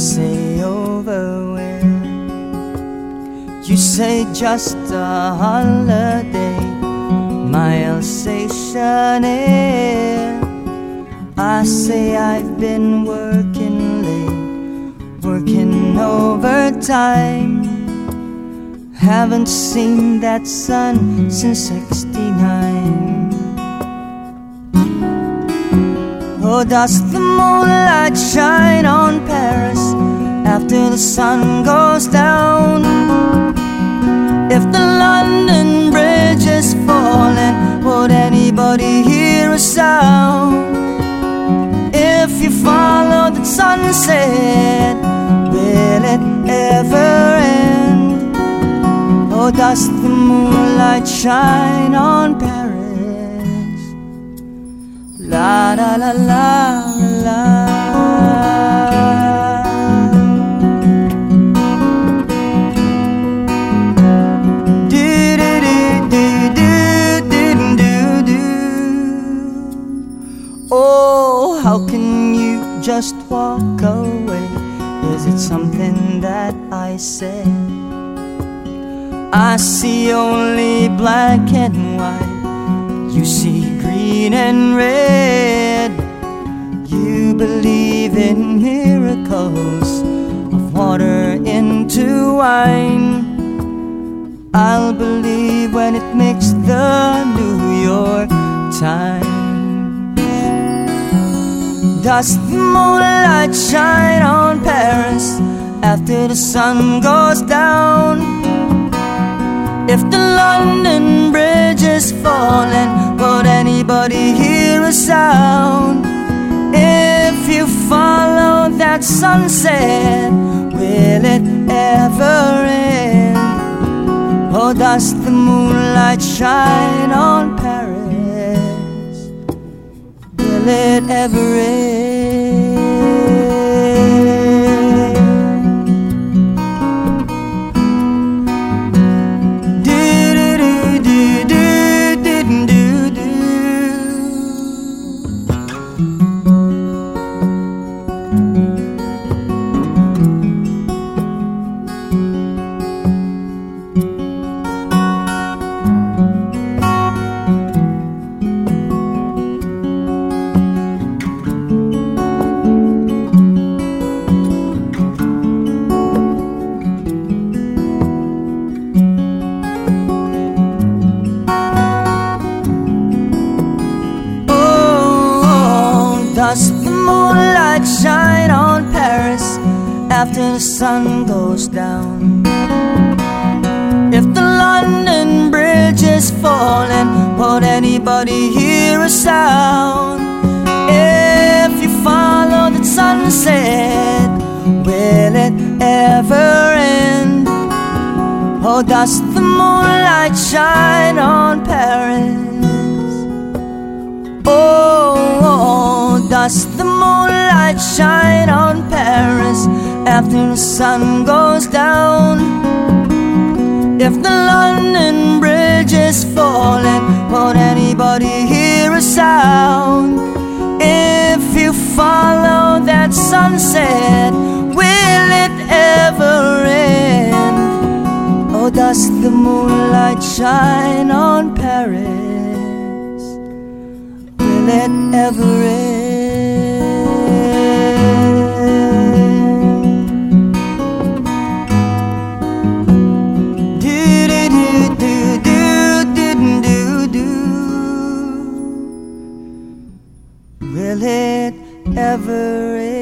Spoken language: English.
say over with. You say just a holiday, my Alsatian air. I say I've been working late, working overtime. Haven't seen that sun since 69. Oh, does the moonlight shine on Paris after the sun goes down? If the London Bridge is falling, would anybody hear a sound? If you follow the sunset, will it ever end? Oh, does the moonlight shine on Paris? La la la la la. Do, do, do, do, do, do, do, do. Oh, how can you just walk away? Is it something that I said? I see only black and white. You see green and red. You believe in miracles of water into wine. I'll believe when it makes the New York Times. Does the moonlight shine on Paris after the sun goes down? If the London Bridge is falling, sound? If you follow that sunset, will it ever end? Or does the moonlight shine on Paris? Will it ever end? After the sun goes down? If the London Bridge is falling, would anybody hear a sound? If you follow the sunset, will it ever end? Or does the moonlight shine on Paris? Oh, oh does the moonlight shine on Paris after the sun goes down? If the London Bridge is falling, won't anybody hear a sound? If you follow that sunset, will it ever end? Or does the moonlight shine on Paris? Will it ever end? never